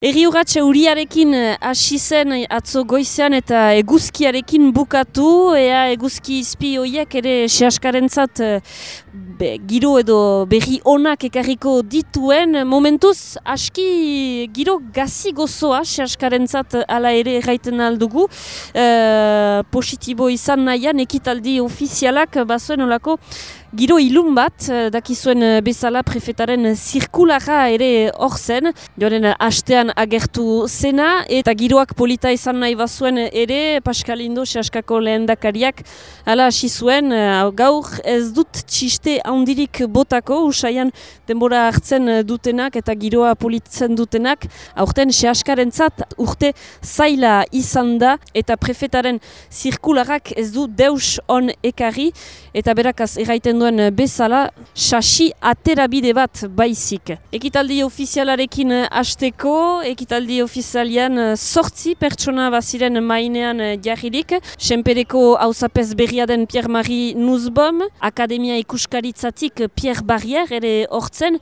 Eri urratxe uriarekin eh, hasi zen atzo goizean eta eguzkiarekin bukatu, ea eguzki izpi horiek ere sehaskarentzat eh, be, giro edo berri onak ekarriko dituen. Momentuz, aski giro gazi gozoa sehaskarentzat ala ere erraiten aldugu. E, positibo izan nahian, ekitaldi ofizialak bazuen olako Giro ilun bat, dakizuen bezala prefetaren zirkulara ere hor zen, joaren hastean agertu zena, eta giroak polita izan nahi bazuen ere, Pascal Indo, Seaskako lehen dakariak, ala hasi zuen, gaur ez dut txiste handirik botako, usaian denbora hartzen dutenak eta giroa politzen dutenak, aurten Seaskaren zat, urte zaila izan da, eta prefetaren zirkularak ez du deus on ekarri, eta berakaz erraiten duen bezala, sasi aterabide bat baizik. Ekitaldi ofizialarekin hasteko, ekitaldi ofizialian sortzi pertsona baziren mainean jarririk, senpereko hausapez berria den Pierre-Marie Nuzbom, Akademia Ikuskaritzatik Pierre Barrier ere hortzen,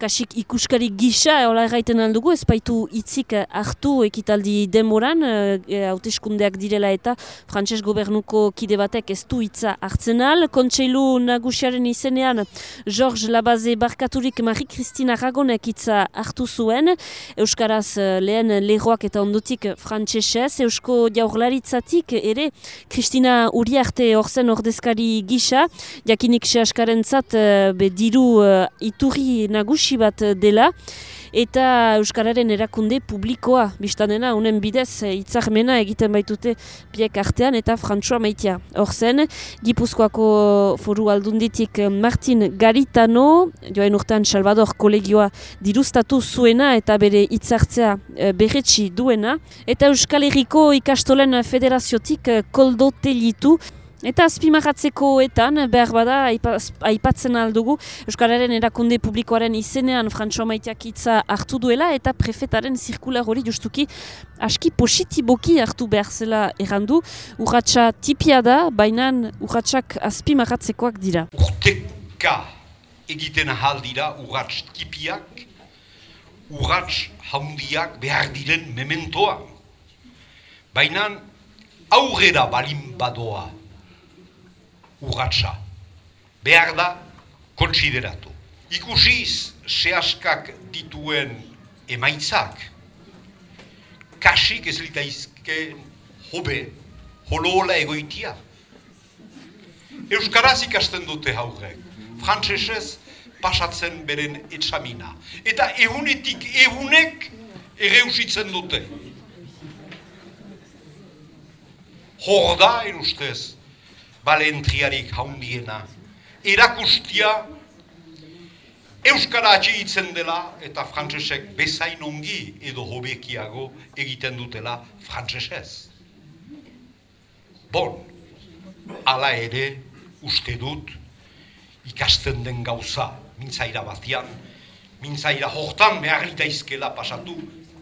kasik ikuskari gisa, hola erraiten aldugu, ez baitu itzik hartu ekitaldi demoran, e, hauteskundeak direla eta frantses gobernuko kide batek ez du hitza hartzen al. Kontseilu nagusiaren izenean, Georges Labaze barkaturik Marie-Christina Ragonek hitza hartu zuen, Euskaraz lehen lehoak eta ondotik frantsesez, Eusko jaurlaritzatik ere, Kristina Uriarte orzen ordezkari gisa, jakinik se askarentzat, be diru uh, iturri nagusi bat dela eta Euskararen erakunde publikoa biztanena, unen bidez hitzarmena egiten baitute piek artean eta Frantzua maitea. Hor zen, Gipuzkoako foru aldunditik Martin Garitano, joen urtean Salvador kolegioa dirustatu zuena eta bere hitzartzea berretsi duena, eta Euskal Herriko ikastolen federaziotik koldo telitu, Eta azpimarratzekoetan, behar bada, aipatzen aldugu, Euskararen erakunde publikoaren izenean Frantxo Maiteak hitza hartu duela eta prefetaren zirkular hori justuki aski positiboki hartu behar zela errandu. Urratxa tipia da, baina urratxak azpimarratzekoak dira. Urteka egiten ahal dira urratx tipiak, urratx haundiak behar diren mementoa. Baina aurrera balin badoa urratsa. Behar da, kontsideratu. Ikusiz, sehaskak dituen emaitzak, kasik ez litaizke hobe, holola egoitia. Euskaraz ikasten dute haurek, frantzesez pasatzen beren etxamina. Eta ehunetik ehunek ere dute. Hor da, erustez, balentriarik haundiena. Erakustia Euskara atxigitzen dela eta frantzesek bezain ongi edo hobekiago egiten dutela frantzesez. Bon, ala ere uste dut ikasten den gauza mintzaira batian, mintzaira hortan beharrita izkela pasatu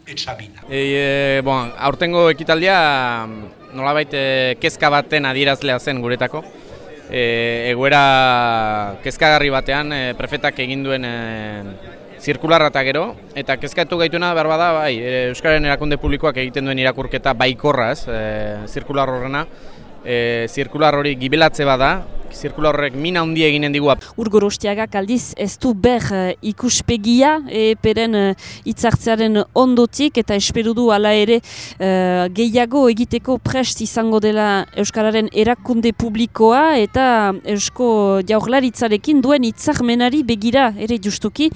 etxabina. E, e, bon, aurtengo ekitaldia nolabait e, kezka baten adierazlea zen guretako. E, egoera kezkagarri batean e, prefetak egin duen e, zirkularra eta gero, eta kezkatu gaituena behar bada, bai, e, Euskaren erakunde publikoak egiten duen irakurketa baikorra ez, e, zirkular horrena, e, zirkular hori gibelatze bada, zirkular horrek mina handia eginen digua. Urgorostiagak aldiz ez du ber uh, ikuspegia eperen uh, itzartzearen ondotik eta esperu du ala ere uh, gehiago egiteko prest izango dela Euskararen erakunde publikoa eta Eusko jaurlaritzarekin duen itzarmenari begira ere justuki.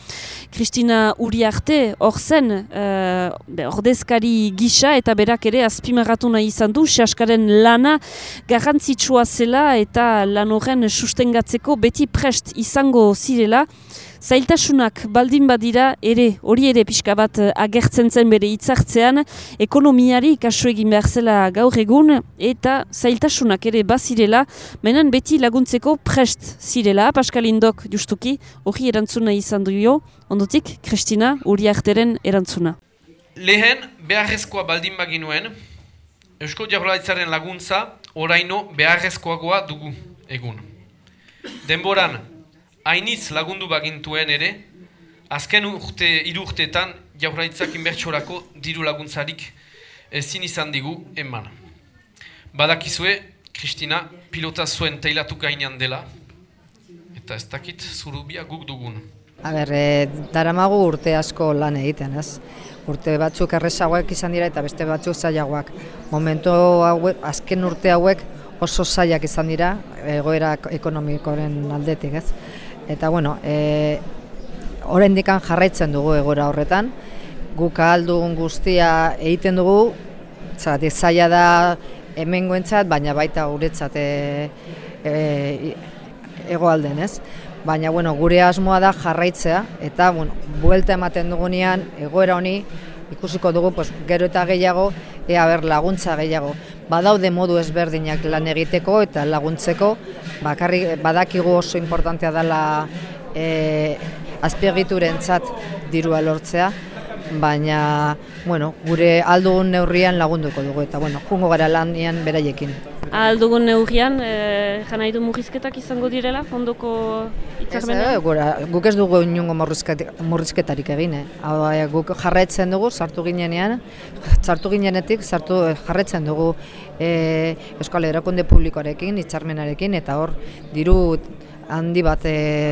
Kristina Uriarte hor zen uh, ordezkari gisa eta berak ere azpimarratu nahi izan du Seaskaren lana garrantzitsua zela eta lan horren sustengatzeko beti prest izango zirela. Zailtasunak baldin badira ere hori ere pixka bat agertzen zen bere hitzartzean ekonomiari kasu egin behar zela gaur egun eta zailtasunak ere bazirela menen beti laguntzeko prest zirela Paskalindok justuki hori erantzuna izan duio ondotik Kristina Uriarteren erantzuna. Lehen beharrezkoa baldin baginuen Eusko Jaurlaritzaren laguntza oraino beharrezkoagoa dugu egun. Denboran, hainitz lagundu bagintuen ere, azken urte, irurtetan jaurlaritzak inbertsorako diru laguntzarik ezin izan digu eman. Badakizue, Kristina, pilota zuen teilatu gainean dela, eta ez dakit zurubia guk dugun. A ber, e, daramagu urte asko lan egiten, ez? Urte batzuk errezagoak izan dira eta beste batzuk zailagoak. Momentu hauek, azken urte hauek oso zailak izan dira, egoera ekonomikoren aldetik, ez? Eta, bueno, e, dikan jarraitzen dugu egoera horretan, guk ahaldun guztia egiten dugu, zagatik zaila da hemengoentzat, baina baita guretzat e, e, egoalden, ez? Baina, bueno, gure asmoa da jarraitzea, eta, bueno, buelta ematen dugunean, egoera honi, ikusiko dugu, pues, gero eta gehiago, ea ber laguntza gehiago. Badaude modu ezberdinak lan egiteko eta laguntzeko, bakarri badakigu oso importantea dela e, azpiegiturentzat dirua lortzea, baina bueno, gure aldugun neurrian lagunduko dugu eta bueno, jungo gara lanian beraiekin. Aldugun neurrian, e, jana du murrizketak izango direla, ondoko itzarmena? Ez, e, guk ez dugu inungo murrizketarik egin, eh? Hau, e, guk jarraitzen dugu, sartu ginenean, sartu ginenetik, sartu jarraitzen dugu e, Euskal Erakunde Publikoarekin, itzarmenarekin, eta hor, diru handi bat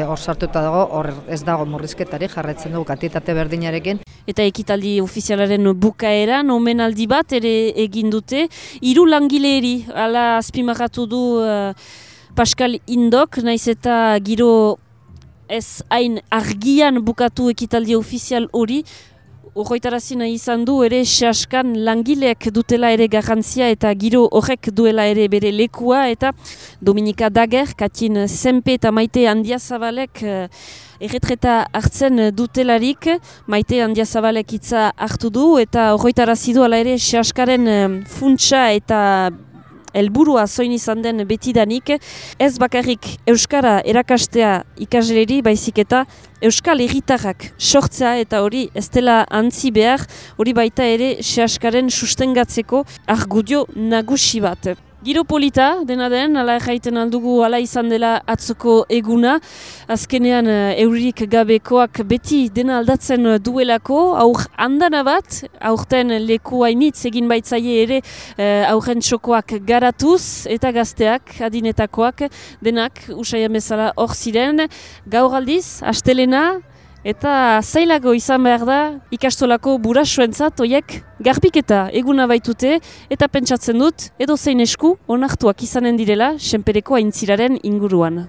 hor sartuta dago, hor ez dago murrizketari jarraitzen dugu kantitate berdinarekin. Eta ekitaldi ofizialaren bukaeran omenaldi bat ere egin dute. Hiru langileeri hala azpimarratu du uh, Pascal Indok naiz eta giro ez hain argian bukatu ekitaldi ofizial hori Horroitarazina izan du ere saskan langileak dutela ere garrantzia eta giro horrek duela ere bere lekua eta Dominika Dager, Katin Zempe eta Maite Andiazabalek uh, erretreta hartzen dutelarik, Maite Andiazabalek itza hartu du eta horroitarazidu ala ere saskaren uh, funtsa eta helburua zoin izan den betidanik, ez bakarrik Euskara erakastea ikasleri baizik eta Euskal Herritarrak sortzea eta hori ez dela antzi behar, hori baita ere sehaskaren sustengatzeko argudio nagusi bat. Giro polita, dena den, ala jaiten aldugu ala izan dela atzoko eguna. Azkenean uh, eurik gabekoak beti dena aldatzen duelako, aur handana bat, aurten leku hainitz egin baitzaie ere uh, aurren txokoak garatuz eta gazteak, adinetakoak, denak usai bezala hor ziren. Gaur aldiz, astelena, Eta zailago izan behar da ikastolako burasuentzat oiek garbiketa eguna baitute eta pentsatzen dut edo zein esku onartuak izanen direla senpereko aintziraren inguruan.